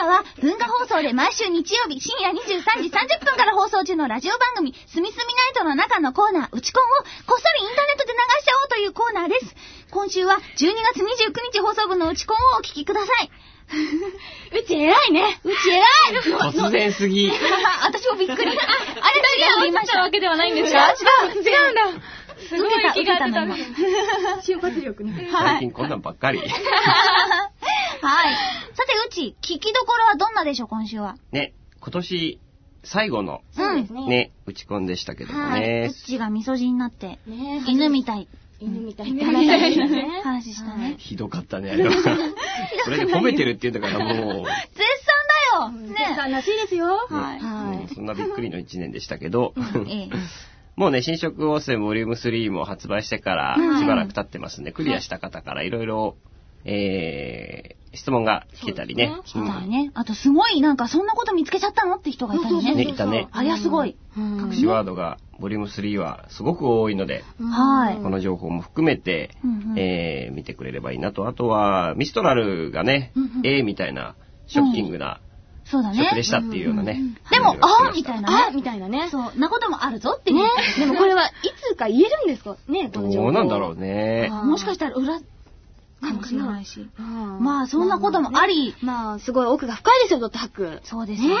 ナーは文化放送で毎週日曜日深夜23時30分から放送中のラジオ番組、すみすみナイトの中のコーナー、うちコンをこっそりインターネットで流しちゃおうというコーナーです。今週は12月29日放送分のうちコンをお聞きください。うち偉いね。うち偉い。突然すぎ。私もびっくり。あれ、違う、言いました。わけではないんですか違う、違うんだ。すごい気が当てた。瞬発 力ね。最近こんなんばっかり。はい。さて、うち、聞きどころはどんなでしょう、今週は？ね、今年最後のそうですねね、打ち込んでしたけどもはい。うね。ちが味噌汁になって、ね犬みたい犬みたいって話でしたね。話したね。ひどかったね、あれは。それで褒めてるって言うんだからもう、絶賛だよねねらしいですよ。はいそんなびっくりの一年でしたけど、ええ。もうね、新色汚染ボリューム3も発売してからうんしばらく経ってますんで、クリアした方からいろいろ、えー、質問が来てたりね。そうだよね。あと、すごい、なんか、そんなこと見つけちゃったのって人がいたりうんね、ね。いたね。ありゃすごい。隠しワードがボリューム3はすごく多いので、はい。この情報も含めて、えー見てくれればいいなと。あとは、ミストラルがね、うんうん A みたいなショッキングなそうだね。食でしたっていうようなね。でも、あーみいたいなあね。みたいなね。そう、なこともあるぞっていう。ね。でもこれはいつか言えるんですか？ね、この情報。どうなんだろうね。あもしかしたら裏かもしれないし。うんまあ、そんなこともあり、まあ、すごい奥が深いですよ、ドットハック。そうですね。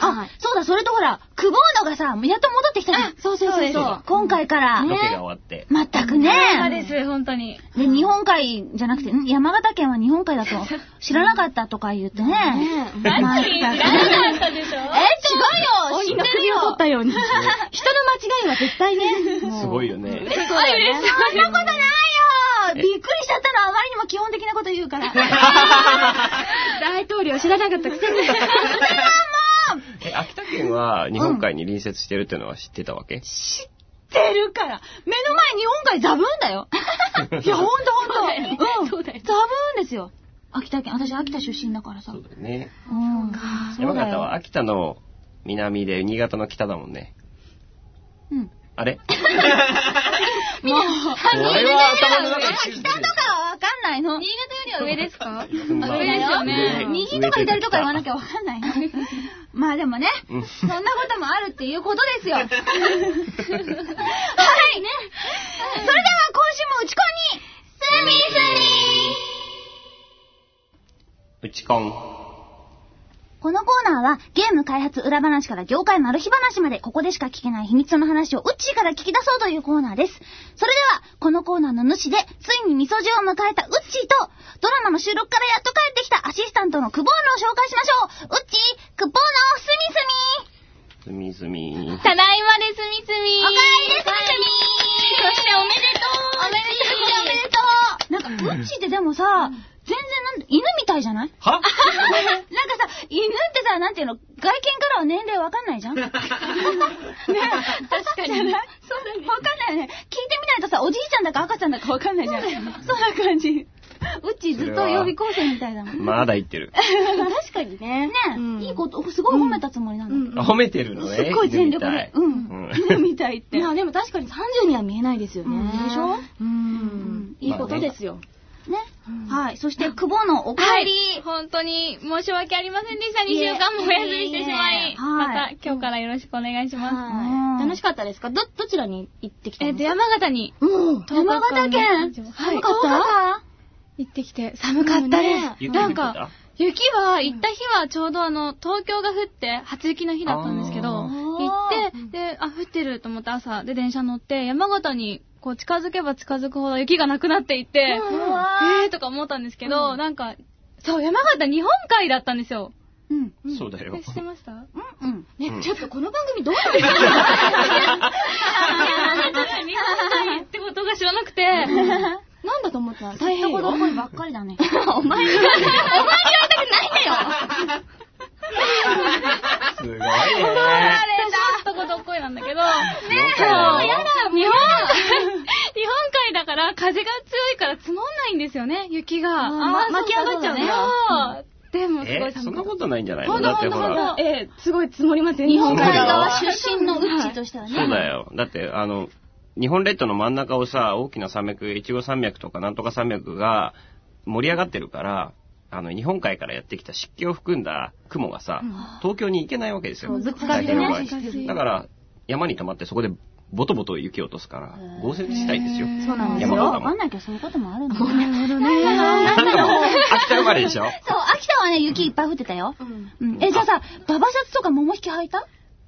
あ、そうだ、それとほら、クボーノがさ、やっと戻ってきたじゃん。そうそうそうそう。今回から。ロケが終わって。まったくね。そうです、本当に。で、日本海じゃなくて、ん山形県は日本海だと 知らなかったとか言ってね。ねまったく知らなかったでしょ？え、違うよ鬼の首を取ったように。人の間違いは絶対ね。すごいよね。嬉しそうだよね。そんなことないよびっくりしちゃったの基本的なこと言うから。大統領知らなかったくせに。え、秋田県は日本海に隣接してるっていうのは知ってたわけ、知ってるから。目の前日本海ザブーンだよ。いや、ほんとほんと。うん。そうだよザブーンですよ。秋田県、私秋田出身だからさ。そううだよね。うだよ山形は秋田の南で新潟の北だもんね。うん。あれ？もう、これは頭の中に北とかないの。新潟よりは上ですか？まあ上ですよね右とか左とか言わなきゃわかんないの。まあでもね、うんそんなこともあるっていうことですよ。はい。ね。それでは今週も打ち込み、スミスミうちこん。このコーナーはゲーム開発裏話から業界マル秘話までここでしか聞けない秘密の話をウッチーから聞き出そうというコーナーです。それでは、このコーナーの主で、ついに味噌汁を迎えたウッチーと、ドラマの収録からやっと帰ってきたアシスタントのクボーノを紹介しましょう。ウッチー、クボーノ、スミスミすみすみ。ただいまですみすみ。おかえりですみそしておめでとう。おめでとうおめでとうなんか、ウッチーってでもさ、全然なんだ、犬みたいじゃない？は？犬ってさ、なんていうの、外見からは年齢わかんないじゃん ね確かに。そうだね。わかんないよね。聞いてみないとさ、おじいちゃんだか赤ちゃんだかわかんないじゃん。そんな感じ。うっちーずっと予備校生みたいだもん。ねまだ言ってる。確かにね。うんいいこと、すごい褒めたつもりなの。うん褒めてるのね。すっごい全力で。ううんん。犬みたいって。まあでも確かに30には見えないですよね。うんでしょ？うん。いいことですよ。ね。はい。そして、久保のお帰はいり。本当に申し訳ありませんでした。2週間もお休みしてしまい。いまはいた今日からよろしくお願いします。うんはい。楽しかったですか？ど、どちらに行ってきたえっと、んですか？山形にうん。山形県はい寒かった？行ってきて寒かったです。なんか、雪は、行った日はちょうどあの、東京が降って、初雪の日だったんですけど、で、あ、降ってると思って朝、で、電車乗って、山形に、こう、近づけば近づくほど雪がなくなっていって、うわえーとか思ったんですけど、なんか、そう、山形日本海だったんですよ。うん。そうだよえ。知ってました？うん。うん。ね、ちょっとこの番組どうなんですか？日本海ってことが知らなくて、なんだと思った？大変よ。一言っぽいばっかりだね。お前に、お前に言われたくないんだよ すごいね。私は一言っぽいなんだけど、ねそう、やだ日本海、日本海だから風が強いから積もんないんですよね、雪が。ま巻き上がっちゃうんだそう。でもすごえい。そんなことないんじゃないの？だってほらええ、すごい積もりますよ。日本海側よ出身のうっちとしてはね。そうだよ。だって、あの、日本列島の真ん中をさ、大きな山脈、越後山脈とかなんとか山脈が盛り上がってるから、あの、日本海からやってきた湿気を含んだ雲がさ、東京に行けないわけですよ。ぶつかってね大体の場合だから、山に溜まってそこでボトボト雪を落とすから、豪雪地帯ですよ。そうなんですよ。わかん。ないけどそういうこともあるんだなるほどね。なんかもう、秋田生まれでしょ？そう、秋田はね、雪いっぱい降ってたよ。うんうん。え、じゃあさ、ババシャツとか桃引き履いた？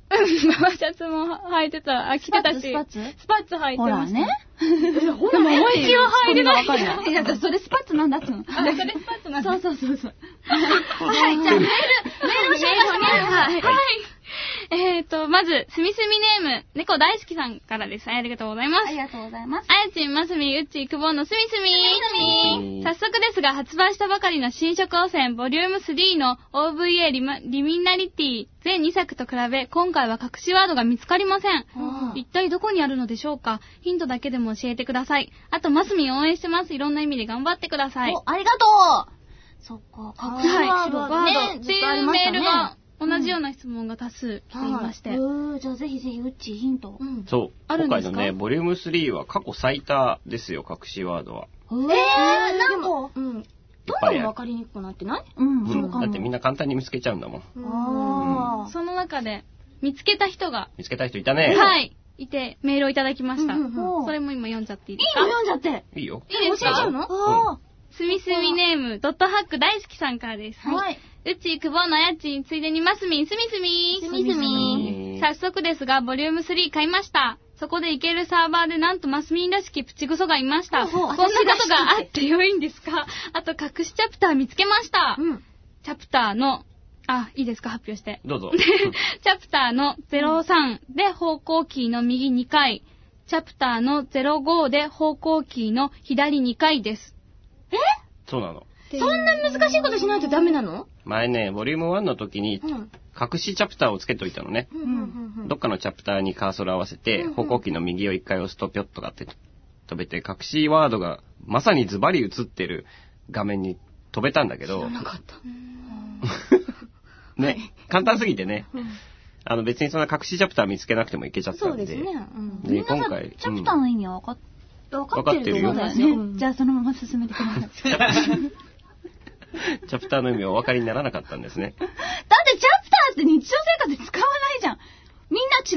うん、ママシャツも履いてた。あ、着てたし。スパッツスパッツ？履いてました。ほらね。ほら、思いっきりは入れない。わかんない。いや、それスパッツなんだっつうの。あ、それスパッツなんだ。そうそうそうそう。はい、じゃあメール、メールを紹介してもらいますはい。えーと、まず、すみすみネーム、猫大好きさんからです。ありがとうございますあ。りがとうございます。あやちん、ますみ、うっち、くぼんのすみすみ。み早速ですが、発売したばかりの新色汚染ボリューム3の OVA リマリミナリティ全2作と比べ、今回は隠しワードが見つかりません。一体どこにあるのでしょうか？ヒントだけでも教えてください。あと、ますみ応援してます。いろんな意味で頑張ってください。お、ありがとうそっか、隠しワードはね、っていうメールが、同じような質問が多数来ていまして。えー、じゃあぜひぜひ、うっちヒント。うん。そう。あるんですか？今回のね、ボリューム3は過去最多ですよ、隠しワードは。えー、何個うん。どんどん分かりにくくなってない？うん、う、ん。だってみんな簡単に見つけちゃうんだもん。あーその中で、見つけた人が、見つけた人いたね。はい、いて、メールをいただきました。うんうんうんおそれも今読んじゃっていいですいいのか読んじゃって。いいよ。いいですか？教えちゃうのあすみすみネーム、ドットハック大好きさんからです。ーはい。うち、くぼのやちん、ついでにますみん、すみすみ。すみすみ早速ですが、ボリューム3買いました。そこでいけるサーバーでなんとマスミンらしきプチグソがいました。こんなことがあって良いんですか？あと、隠しチャプター見つけました。うん。チャプターの、あ、いいですか？発表して。どうぞ。チャプターの03で方向キーの右2回。チャプターの05で方向キーの左2回です。そうなの。そんな難しいことしないとダメなの？前ね、ボリューム1の時に、うん。隠しチャプターをつけといたのね。うんうんうんどっかのチャプターにカーソル合わせて、方向キーの右を一回押すとぴょっとがって飛べて、隠しワードがまさにズバリ映ってる画面に飛べたんだけど、なかった。ね、簡単すぎてね、あの別にそんな隠しチャプター見つけなくてもいけちゃったんで。そうですね。うん。で今回、チャプターの意味は分かっ分かってるよ。じゃあそのまま進めてください。うんチャプターの意味はお分かりにならなかったんですね。だってチャプターって日常生活で使わないじゃん。みんな違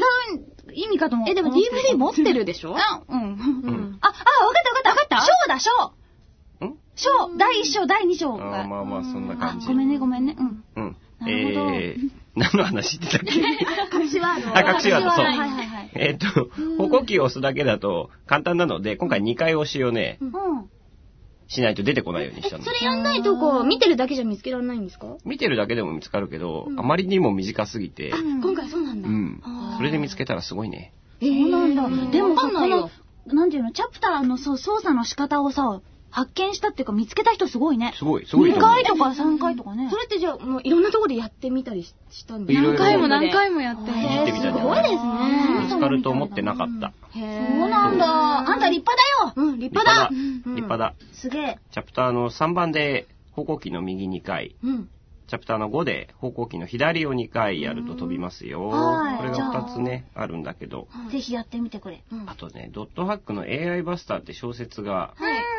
う意味かと思う。え、でも DVD 持ってるでしょ？あ、うん。うん。あ、あ、わかったわかったわかった？章だ、章。ん？章、第一章、第二章あまあまあ、そんな感あ、じ。ごめんね、ごめんね。うん。うん。なるほどえー、何の話ってたっけ？隠しワードあ隠しワードそうはいはいはい。えっと、歩行器を押すだけだと簡単なので、今回2回押しをね、うん。しないと出てこないようにしたのそ。れやんないとこう、見てるだけじゃ見つけられないんですか？見てるだけでも見つかるけど、あまりにも短すぎて、あ、今回そうなんだ。うん。それで見つけたらすごいね。そうなんだ。でもわかさ、こんないよの、なんていうの、チャプターのそう操作の仕方をさ、発見したっていうか見つけた人すごいね。すごい、すごい2と思う回とか3回とかねそ。れってじゃあ、もういろんなところでやってみたりししたんで何回も何回もやって。いじってみたじゃないすごいですね見つかると思ってなかった。へそうなんだ。あんた立派だよ。うん、立立派だ。立派だ。すげえ。チャプターの3番で歩行器の右2回、うん。チャプターの5で歩行器の左を2回やると飛びますよ。はいこれがじゃあ2つね、あるんだけど。ぜひやってみてくれ。うんあとね、ドットハックの AI バスターって小説がはい。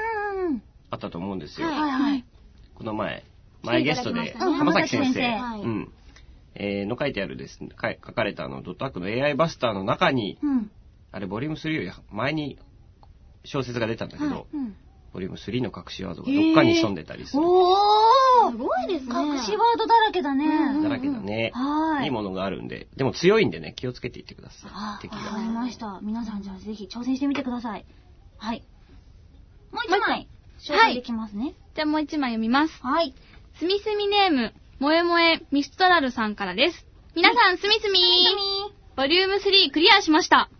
ったと思うんですよ。はいはいはい。この前、前ゲストで、浜崎先生、うん。えーの書いてあるですね、か書かれたあの、ドットハックの AI バスターの中に、うん。あれ、ボリューム3より前に小説が出たんだけど、うん。ボリューム3の隠しワードがどっかに潜んでたりする。おーすごいですね。隠しワードだらけだね。うんだらけだね。はいいいものがあるんで、でも強いんでね、気をつけていってくださあい。敵わかが。りました。皆さんじゃあぜひ挑戦してみてください。はい。もう一枚、紹介できますね。じゃあもう一枚読みます。はい。すみすみネーム、もえもえミストラルさんからです。皆さん、すみすみボリューム3クリアしました。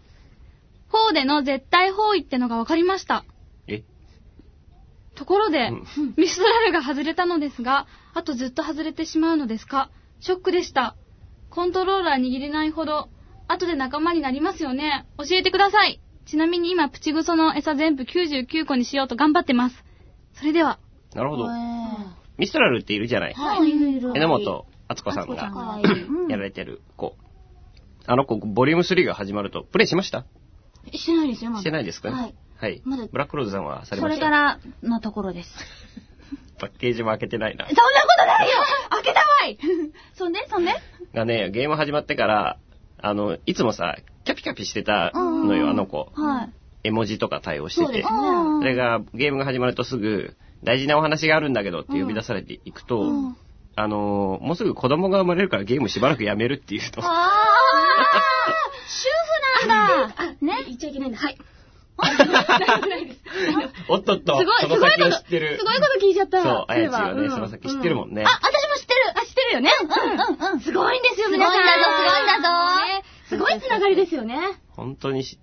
4での絶対方位ってのが分かりました。え？ところで、うん ミストラルが外れたのですが、あとずっと外れてしまうのですか？ショックでした。コントローラー握れないほど、後で仲間になりますよね。教えてください。ちなみに今、プチグソの餌全部99個にしようと頑張ってます。それでは、なるほど。はミストラルっているじゃない。い。いるいる。榎本敦子さんがやられてる子。あの子、ボリューム3が始まると、プレイしました？してないですよ、まだしてないですかはい。はい。まだブラックローズさんはされそました？れからのところです。パッケージも開けてないな。そんなことないよ開けたわい そんで？そんで？がね、ゲーム始まってから、あの、いつもさ、キャピキャピしてたのよ、あの子。はい。絵文字とか対応してて。それが、ゲームが始まるとすぐ、大事なお話があるんだけどって呼び出されていくと、うんあのーもうすぐ子供が生まれるからゲームしばらくやめるっていうと、あー主婦なんだね言っちゃいけないんだ。はい。おっとっと、すごい、その先をすごいこと、知ってるす。ごいこと聞いちゃった。そう、あやちがね、その先知ってるもんね。あ、私も知ってるあ、知ってるよね。うんうんうん。すごいんですよ、すごいん皆さん。だぞすごいんだぞねすごいつながりですよね。本当にし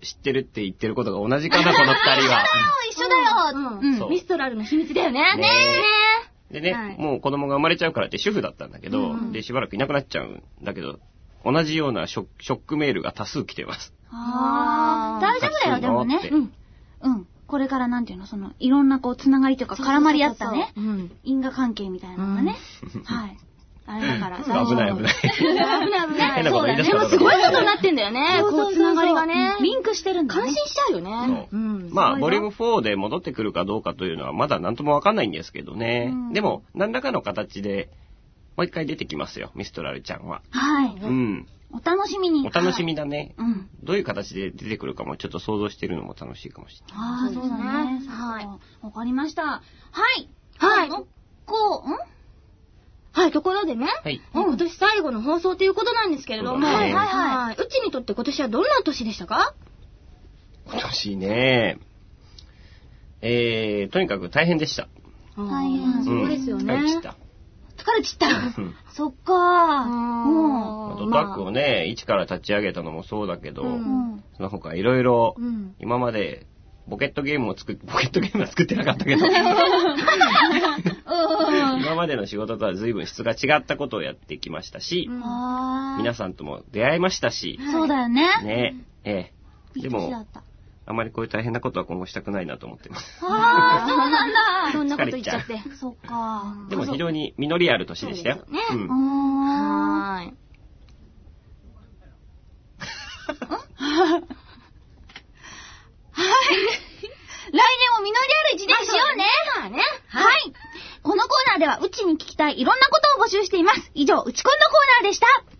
知ってるって言ってることが同じかな、この二人は。一緒だようんそうミストラルの秘密だよね。ねでね、はいもう子供が生まれちゃうからって主婦だったんだけど、うんうんで、しばらくいなくなっちゃうんだけど、同じようなショックショックメールが多数来てます。あー大丈夫だよ、でもね。うん。うん。これからなんていうの、その、いろんなこう、つながりというか絡まり合ったね、うん。因果関係みたいなのがね。はい。あれだから、危ない危ない。危ない危ない。変なこと言い出しでもすごいことになってんだよね。こう、つながりがね。リンクしてるんだね。感心しちゃうよね。まあ、ボリューム4で戻ってくるかどうかというのはまだ何ともわかんないんですけどね。うんでも、何らかの形で、もう一回出てきますよ、ミストラルちゃんは。はい。うん。お楽しみに。お楽しみだね。うん。どういう形で出てくるかもちょっと想像してるのも楽しいかもしれない。ああ、そうだね。はいわかりました。はい。はいもうこう、ん？はい、ところでね。はい。うん今年最後の放送ということなんですけれども。そうだねはいはいいうちにとって今年はどんな年でしたか？今年ね、えー、とにかく大変でした。大変そうですよね。はい、来た。疲れちったうん。そっかー。もドタックをね、一から立ち上げたのもそうだけど、う。うんうん。その他いろいろう、ん。今まで、ポケットゲームを作っ、ポケットゲームは作ってなかったけど、今までの仕事とは随分質が違ったことをやってきましたし、皆さんとも出会いましたし、そうだよね。ね、ええ。でも。あまりこういう大変なことは今後したくないなと思ってます。ああ、そうなんだ。そんなこと言っちゃって。そっか。でも非常に実りある年でしたよ。ねうんあはー い。来年も実りある一年にしようね。まあね。はい。このコーナーでは、うちに聞きたいいろんなことを募集しています。以上、うちこんのコーナーでした。